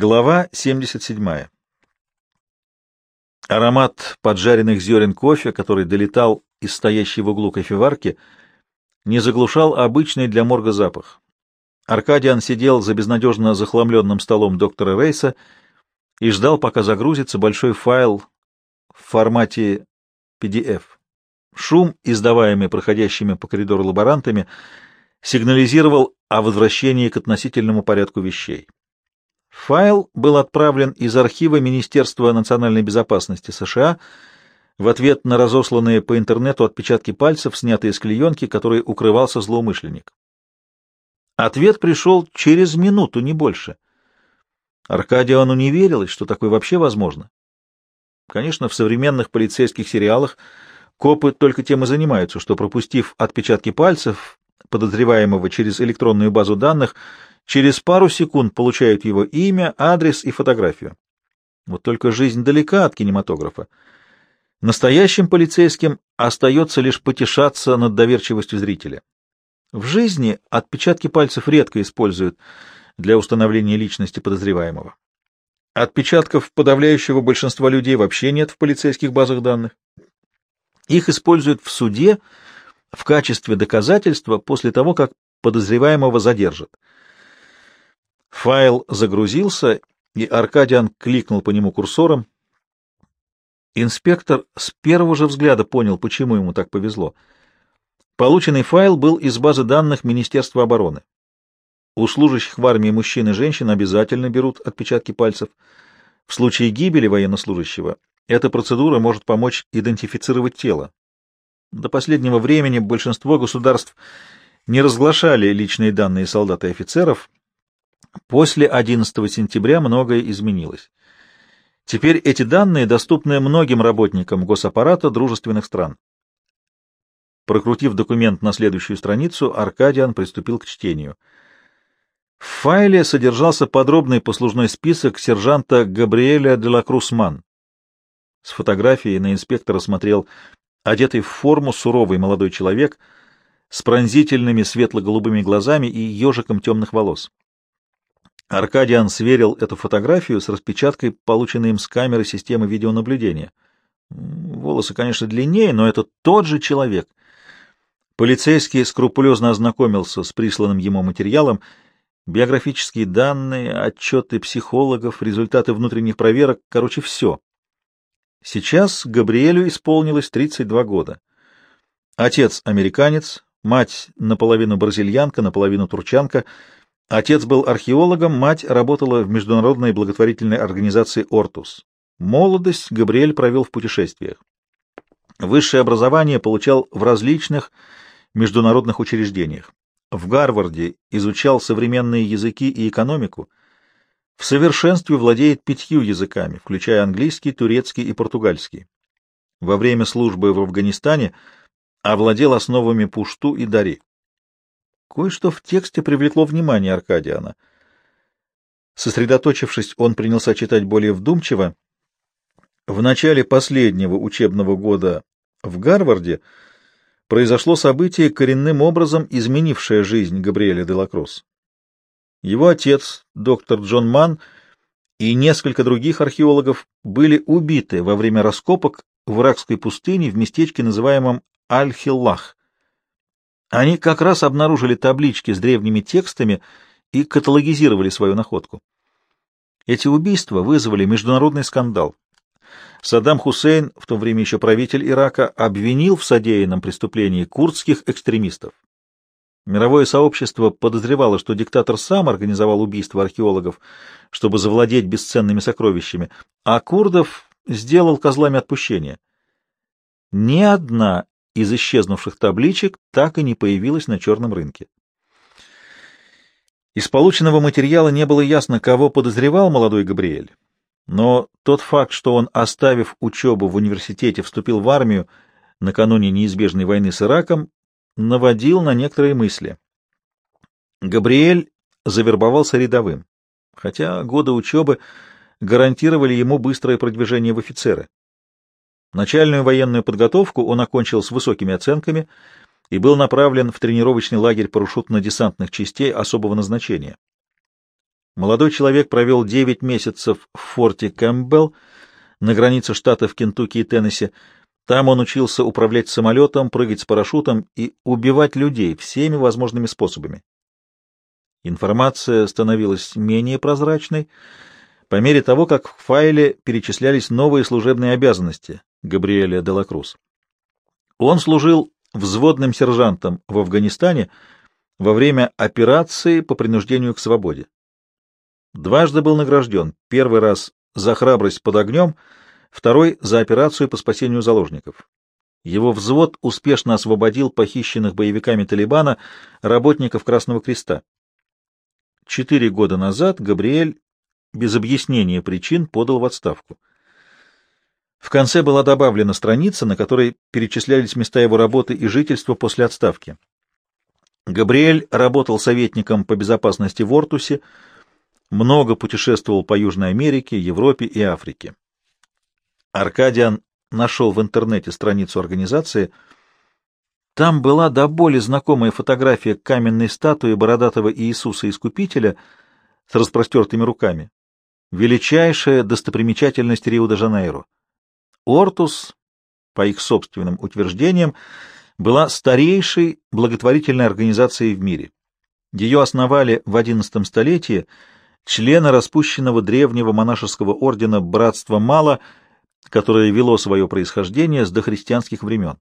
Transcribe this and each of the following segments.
Глава 77. Аромат поджаренных зерен кофе, который долетал из стоящей в углу кофеварки, не заглушал обычный для морга запах. Аркадиан сидел за безнадежно захламленным столом доктора Рейса и ждал, пока загрузится большой файл в формате PDF. Шум, издаваемый проходящими по коридору лаборантами, сигнализировал о возвращении к относительному порядку вещей. Файл был отправлен из архива Министерства национальной безопасности США в ответ на разосланные по интернету отпечатки пальцев, снятые с клеенки, которой укрывался злоумышленник. Ответ пришел через минуту, не больше. Аркадиону не верилось, что такое вообще возможно. Конечно, в современных полицейских сериалах копы только тем и занимаются, что, пропустив отпечатки пальцев подозреваемого через электронную базу данных, Через пару секунд получают его имя, адрес и фотографию. Вот только жизнь далека от кинематографа. Настоящим полицейским остается лишь потешаться над доверчивостью зрителя. В жизни отпечатки пальцев редко используют для установления личности подозреваемого. Отпечатков подавляющего большинства людей вообще нет в полицейских базах данных. Их используют в суде в качестве доказательства после того, как подозреваемого задержат. Файл загрузился, и Аркадиан кликнул по нему курсором. Инспектор с первого же взгляда понял, почему ему так повезло. Полученный файл был из базы данных Министерства обороны. У служащих в армии мужчин и женщин обязательно берут отпечатки пальцев. В случае гибели военнослужащего эта процедура может помочь идентифицировать тело. До последнего времени большинство государств не разглашали личные данные солдат и офицеров, После 11 сентября многое изменилось. Теперь эти данные доступны многим работникам госаппарата дружественных стран. Прокрутив документ на следующую страницу, Аркадиан приступил к чтению. В файле содержался подробный послужной список сержанта Габриэля де ла Крусман. С фотографией на инспектора смотрел одетый в форму суровый молодой человек с пронзительными светло-голубыми глазами и ежиком темных волос. Аркадиан сверил эту фотографию с распечаткой, полученной им с камеры системы видеонаблюдения. Волосы, конечно, длиннее, но это тот же человек. Полицейский скрупулезно ознакомился с присланным ему материалом, биографические данные, отчеты психологов, результаты внутренних проверок, короче, все. Сейчас Габриэлю исполнилось 32 года. Отец американец, мать наполовину бразильянка, наполовину турчанка — Отец был археологом, мать работала в международной благотворительной организации «Ортус». Молодость Габриэль провел в путешествиях. Высшее образование получал в различных международных учреждениях. В Гарварде изучал современные языки и экономику. В совершенстве владеет пятью языками, включая английский, турецкий и португальский. Во время службы в Афганистане овладел основами пушту и дари. Кое-что в тексте привлекло внимание Аркадиана. Сосредоточившись, он принялся читать более вдумчиво. В начале последнего учебного года в Гарварде произошло событие, коренным образом изменившее жизнь Габриэля де Лакросс. Его отец, доктор Джон Манн, и несколько других археологов были убиты во время раскопок в иракской пустыне в местечке, называемом Аль-Хиллах. Они как раз обнаружили таблички с древними текстами и каталогизировали свою находку. Эти убийства вызвали международный скандал. Саддам Хусейн, в то время еще правитель Ирака, обвинил в содеянном преступлении курдских экстремистов. Мировое сообщество подозревало, что диктатор сам организовал убийство археологов, чтобы завладеть бесценными сокровищами, а курдов сделал козлами отпущения. Ни одна из исчезнувших табличек так и не появилась на черном рынке. Из полученного материала не было ясно, кого подозревал молодой Габриэль, но тот факт, что он, оставив учебу в университете, вступил в армию накануне неизбежной войны с Ираком, наводил на некоторые мысли. Габриэль завербовался рядовым, хотя годы учебы гарантировали ему быстрое продвижение в офицеры. Начальную военную подготовку он окончил с высокими оценками и был направлен в тренировочный лагерь парашютно-десантных частей особого назначения. Молодой человек провел 9 месяцев в форте Кэмпбелл на границе штатов Кентукки и Теннесси. Там он учился управлять самолетом, прыгать с парашютом и убивать людей всеми возможными способами. Информация становилась менее прозрачной по мере того, как в файле перечислялись новые служебные обязанности Габриэля Делакрус. Он служил взводным сержантом в Афганистане во время операции по принуждению к свободе. Дважды был награжден, первый раз за храбрость под огнем, второй — за операцию по спасению заложников. Его взвод успешно освободил похищенных боевиками Талибана работников Красного Креста. Четыре года назад Габриэль без объяснения причин подал в отставку. В конце была добавлена страница, на которой перечислялись места его работы и жительства после отставки. Габриэль работал советником по безопасности в Ортусе, много путешествовал по Южной Америке, Европе и Африке. Аркадиан нашел в интернете страницу организации. Там была до боли знакомая фотография каменной статуи бородатого Иисуса Искупителя с распростертыми руками. Величайшая достопримечательность Рио-де-Жанейро. Ортус, по их собственным утверждениям, была старейшей благотворительной организацией в мире. Ее основали в XI столетии члены распущенного древнего монашеского ордена Братства Мала, которое вело свое происхождение с дохристианских времен.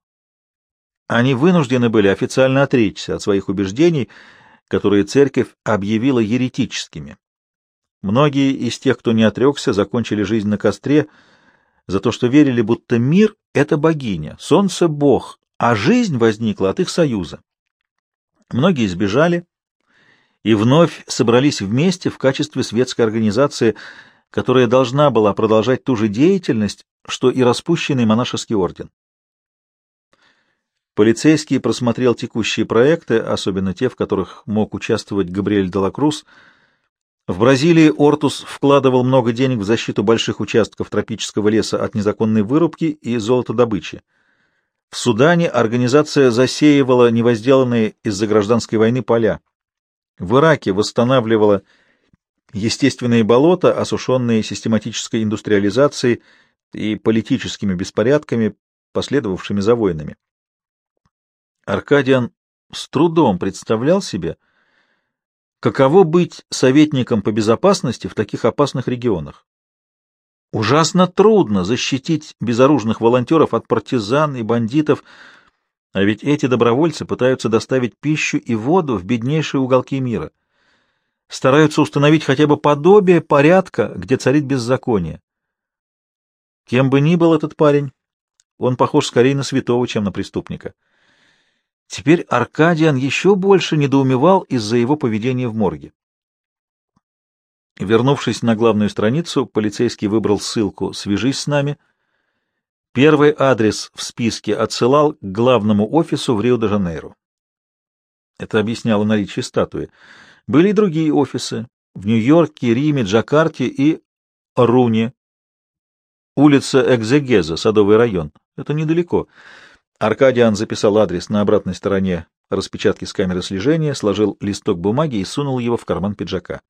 Они вынуждены были официально отречься от своих убеждений, которые церковь объявила еретическими. Многие из тех, кто не отрекся, закончили жизнь на костре за то, что верили, будто мир — это богиня, солнце — бог, а жизнь возникла от их союза. Многие сбежали и вновь собрались вместе в качестве светской организации, которая должна была продолжать ту же деятельность, что и распущенный монашеский орден. Полицейский просмотрел текущие проекты, особенно те, в которых мог участвовать Габриэль Делакрус, в Бразилии Ортус вкладывал много денег в защиту больших участков тропического леса от незаконной вырубки и золотодобычи. В Судане организация засеивала невозделанные из-за гражданской войны поля. В Ираке восстанавливала естественные болота, осушенные систематической индустриализацией и политическими беспорядками, последовавшими за войнами. Аркадиан с трудом представлял себе, Каково быть советником по безопасности в таких опасных регионах? Ужасно трудно защитить безоружных волонтеров от партизан и бандитов, а ведь эти добровольцы пытаются доставить пищу и воду в беднейшие уголки мира. Стараются установить хотя бы подобие порядка, где царит беззаконие. Кем бы ни был этот парень, он похож скорее на святого, чем на преступника. Теперь Аркадиан еще больше недоумевал из-за его поведения в морге. Вернувшись на главную страницу, полицейский выбрал ссылку «Свяжись с нами». Первый адрес в списке отсылал к главному офису в Рио-де-Жанейро. Это объясняло наличие статуи. Были и другие офисы в Нью-Йорке, Риме, Джакарте и Руне. Улица Экзегеза, Садовый район. Это недалеко. Аркадиан записал адрес на обратной стороне распечатки с камеры слежения, сложил листок бумаги и сунул его в карман пиджака.